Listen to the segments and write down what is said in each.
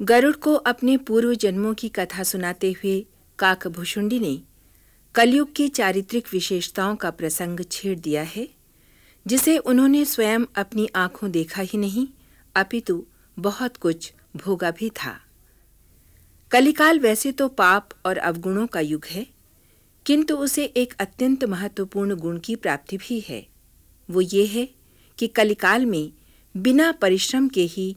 गरुड़ को अपने पूर्व जन्मों की कथा सुनाते हुए काकभूषुंडी ने कलयुग की चारित्रिक विशेषताओं का प्रसंग छेड़ दिया है, जिसे उन्होंने स्वयं अपनी आँखों देखा ही नहीं, अपितु बहुत कुछ भोगा भी था। कलिकाल वैसे तो पाप और अवगुणों का युग है, किंतु उसे एक अत्यंत महत्वपूर्ण गुण की प्राप्ति भी है। वो ये है कि कलिकाल में बिना परिश्रम के ही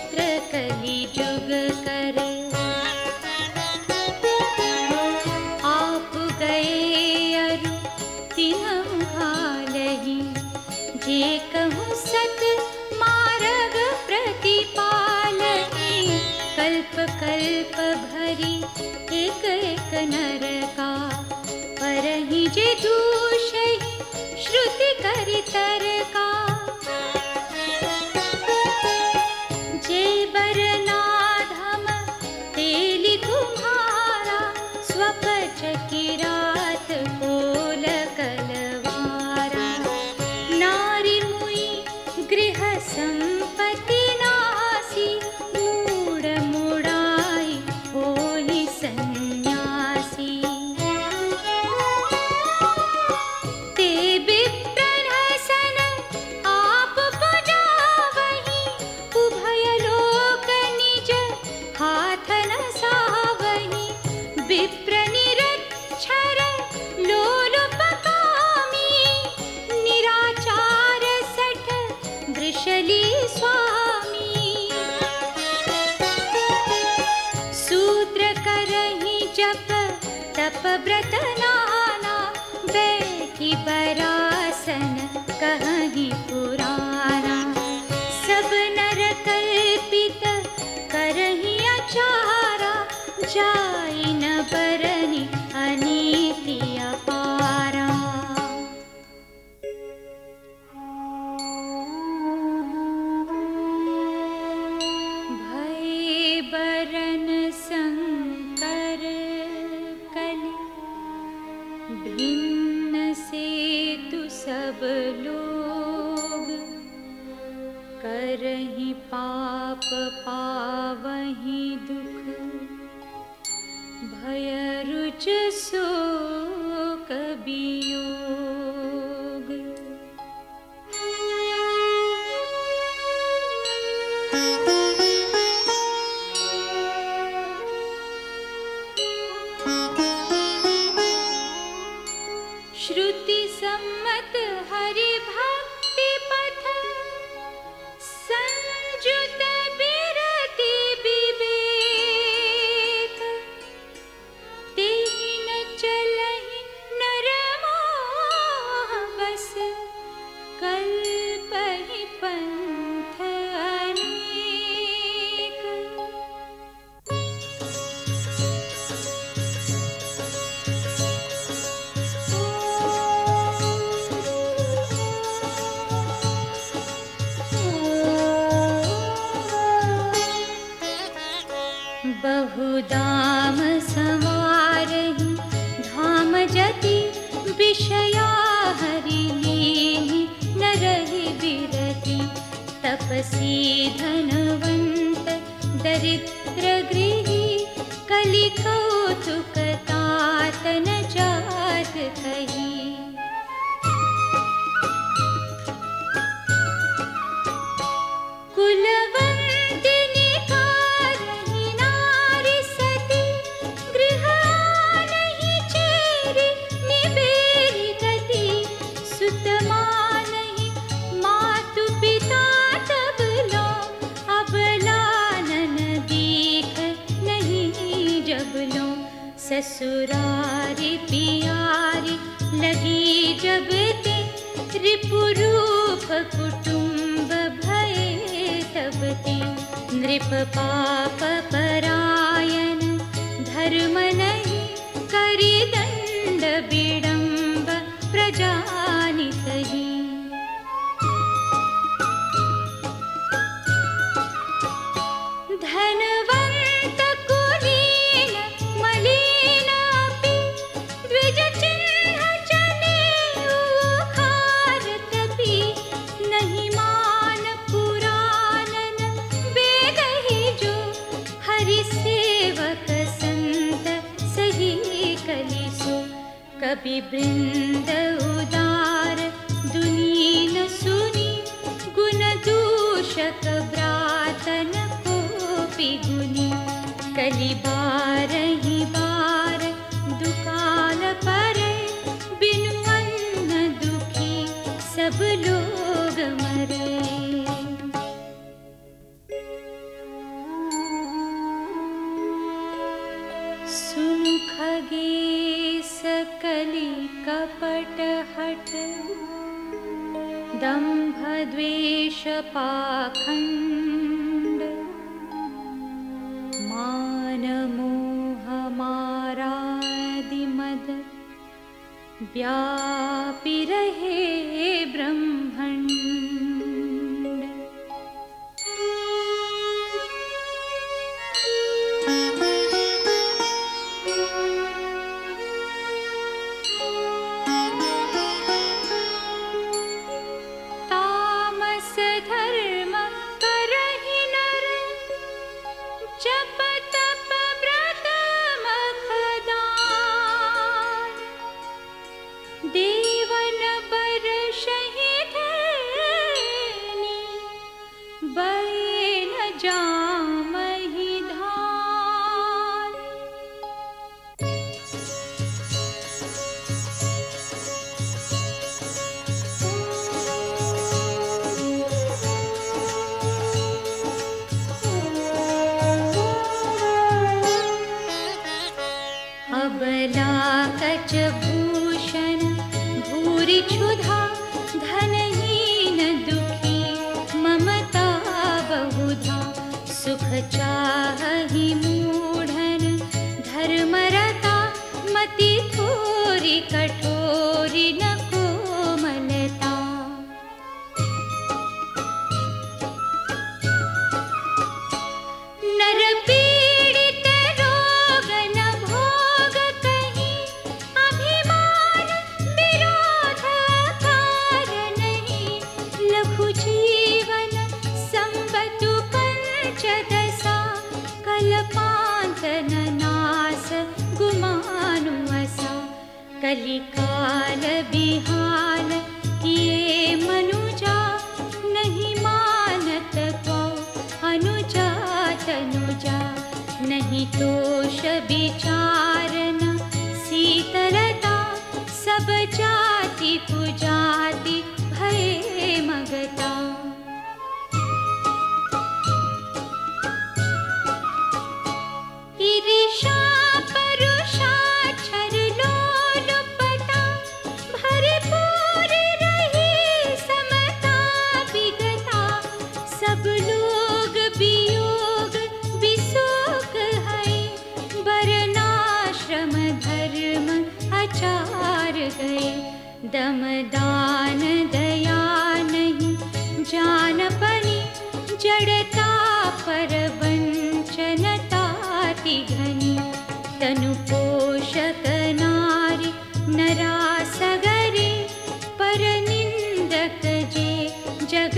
आप गए अरु तिन्ह भालही जे कहूँ सत मार्ग प्रतिपालही। कल्प कल्प भरी जे दूषही श्रुति करि तर जाई न बरनि अनीति अपारा भय बरन संकर कलि भिन्न से तु सब लोग करहि पाप पावहि दुख भय रुच सो तपसी धनवंत दरिद्र गृही ससुरारी पियारी लगी जब ते रिपुरूप कुटुम्ब भये तब ते नृप पाप परायण धर्म धर्म नहीं करी दूषक व्रातन कोपि गुनी कलि बार ही बार दुकान परे बिनु अन्न दुखी सब लोग मरे। सकली कपट हट दम्भ द्वेष पाखण्ड मान मोह मारादि मद व्यापि रहे ब्रह्मण्ड अबला कच भूषण भूरि क्षुधा धनहीन चाहि मूढन धर्मरता मति थोरि कठोरि न नर पीड़ित लिकालिहारे मनुजा नहि मानत त्वौ। अनुजा तनुजा नही तोष विचारन। शीतलता सब जाति पुजाति भये मगता। दमदान दया नहि जानता परबनता घनि तनुपोषक नारि नरासगरे परनिन्दक जे जग